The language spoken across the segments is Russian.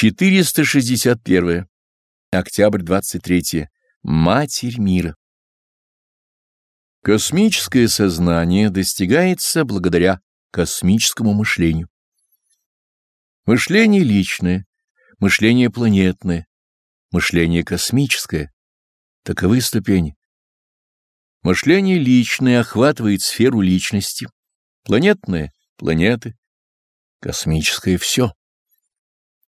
461. Октябрь 23. Матерь мира. Космическое сознание достигается благодаря космическому мышлению. Мышление личное, мышление планетное, мышление космическое — таковы ступени. Мышление личное охватывает сферу личности, планетное — планеты, космическое — все.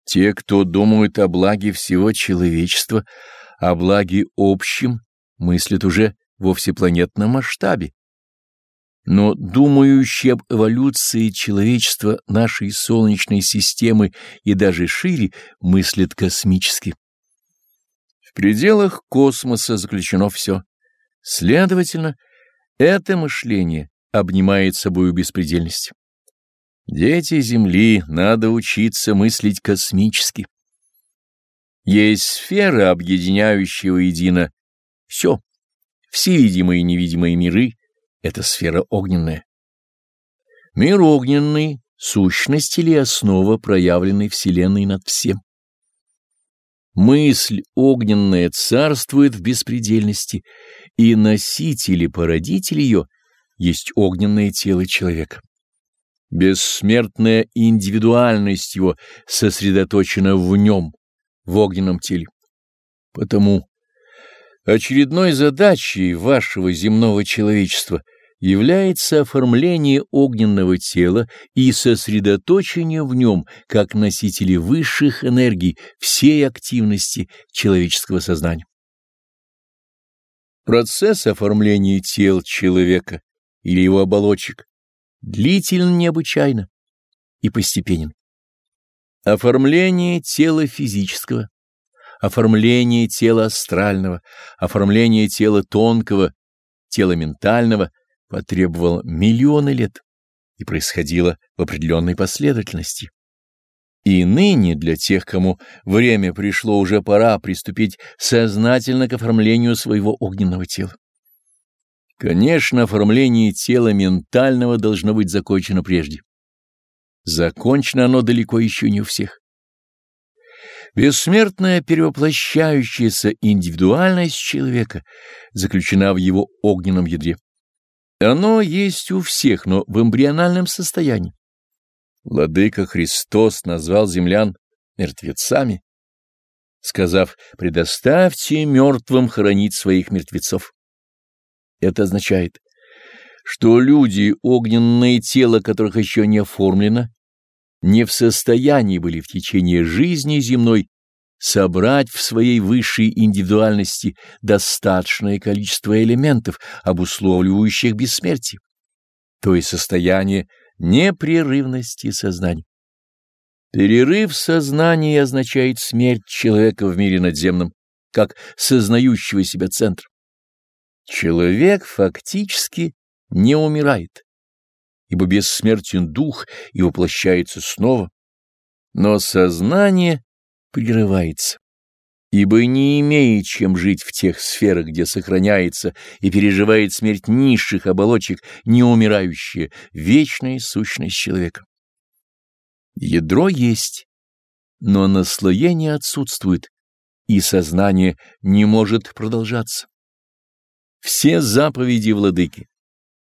Те, кто думают о благе всего человечества, о благе общем, мыслят уже во всепланетном масштабе. Но думающие об эволюции человечества нашей Солнечной системы и даже шире мыслят космически. В пределах космоса заключено все. Следовательно, это мышление обнимает собою беспредельность. Дети Земли, надо учиться мыслить космически. Есть сфера, объединяющая воедино все. Все видимые и невидимые миры — это сфера огненная. Мир огненный — сущность или основа проявленной Вселенной над всем. Мысль огненная царствует в беспредельности, и носитель и породитель ее есть огненное тело человека. Бессмертная индивидуальность его сосредоточена в нем, в огненном теле. Потому очередной задачей вашего земного человечества является оформление огненного тела и сосредоточение в нем как носители высших энергий всей активности человеческого сознания. Процесс оформления тел человека или его оболочек длителен необычайно и постепенен. Оформление тела физического, оформление тела астрального, оформление тела тонкого, тела ментального потребовало миллионы лет и происходило в определенной последовательности. И ныне для тех, кому время пришло, уже пора приступить сознательно к оформлению своего огненного тела. Конечно, оформление тела ментального должно быть закончено прежде. Закончено оно далеко еще не у всех. Бессмертная перевоплощающаяся индивидуальность человека заключена в его огненном ядре. Оно есть у всех, но в эмбриональном состоянии. Владыка Христос назвал землян мертвецами, сказав «предоставьте мертвым хоронить своих мертвецов». Это означает, что люди, огненное тело которых еще не оформлено, не в состоянии были в течение жизни земной собрать в своей высшей индивидуальности достаточное количество элементов, обусловливающих бессмертие, то есть состояние непрерывности сознания. Перерыв сознания означает смерть человека в мире надземном, как сознающего себя центра. Человек фактически не умирает, ибо бессмертен дух и воплощается снова, но сознание прерывается, ибо не имеет чем жить в тех сферах, где сохраняется и переживает смерть низших оболочек неумирающая вечная сущность человека. Ядро есть, но наслоение отсутствует, и сознание не может продолжаться. Все заповеди владыки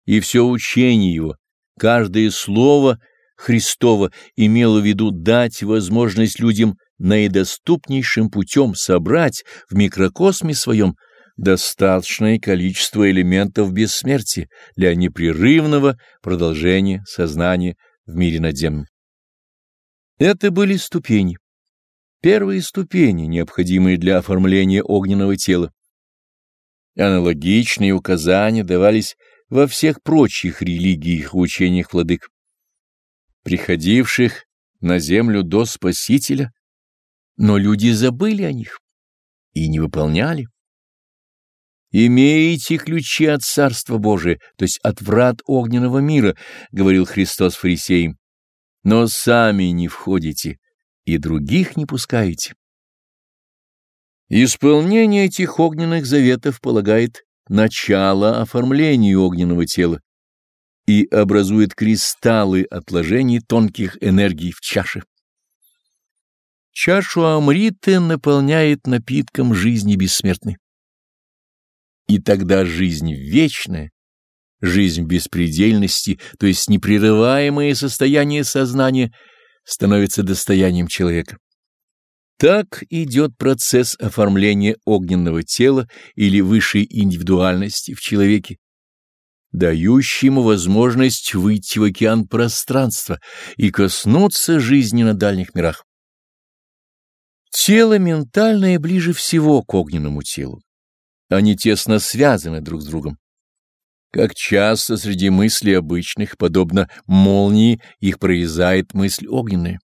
и все учение его, каждое слово Христово имело в виду дать возможность людям наидоступнейшим путем собрать в микрокосме своем достаточное количество элементов бессмертия для непрерывного продолжения сознания в мире надземном. Это были ступени. Первые ступени, необходимые для оформления огненного тела. Аналогичные указания давались во всех прочих религиях и учениях владык, приходивших на землю до Спасителя, но люди забыли о них и не выполняли. «Имеете ключи от Царства Божия, то есть от врат огненного мира», — говорил Христос фарисеям, — «но сами не входите и других не пускаете». Исполнение этих огненных заветов полагает начало оформлению огненного тела и образует кристаллы отложений тонких энергий в чаше. Чашу Амриты наполняет напитком жизни бессмертной. И тогда жизнь вечная, жизнь беспредельности, то есть непрерываемое состояние сознания, становится достоянием человека. Так идет процесс оформления огненного тела или высшей индивидуальности в человеке, дающий ему возможность выйти в океан пространства и коснуться жизни на дальних мирах. Тело ментальное ближе всего к огненному телу. Они тесно связаны друг с другом. Как часто среди мыслей обычных, подобно молнии, их прорезает мысль огненная.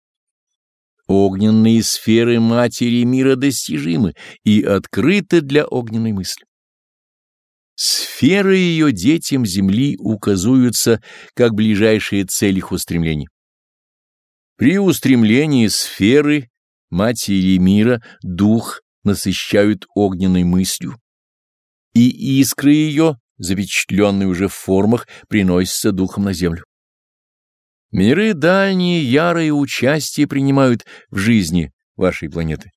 Огненные сферы матери мира достижимы и открыты для огненной мысли. Сферы ее детям Земли указываются как ближайшие цели их устремлений. При устремлении сферы матери мира дух насыщают огненной мыслью, и искры ее, запечатленные уже в формах, приносятся духом на землю. Миры дальние ярое участие принимают в жизни вашей планеты.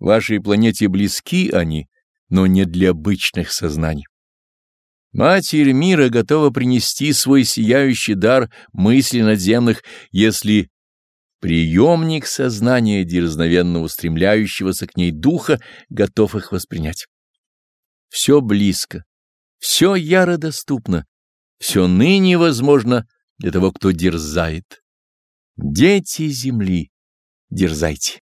Вашей планете близки они, но не для обычных сознаний. Матерь мира готова принести свой сияющий дар мысли надземных, если приемник сознания дерзновенно устремляющегося к ней духа готов их воспринять. Все близко, все яро доступно, все ныне возможно для того, кто дерзает. Дети земли, дерзайте.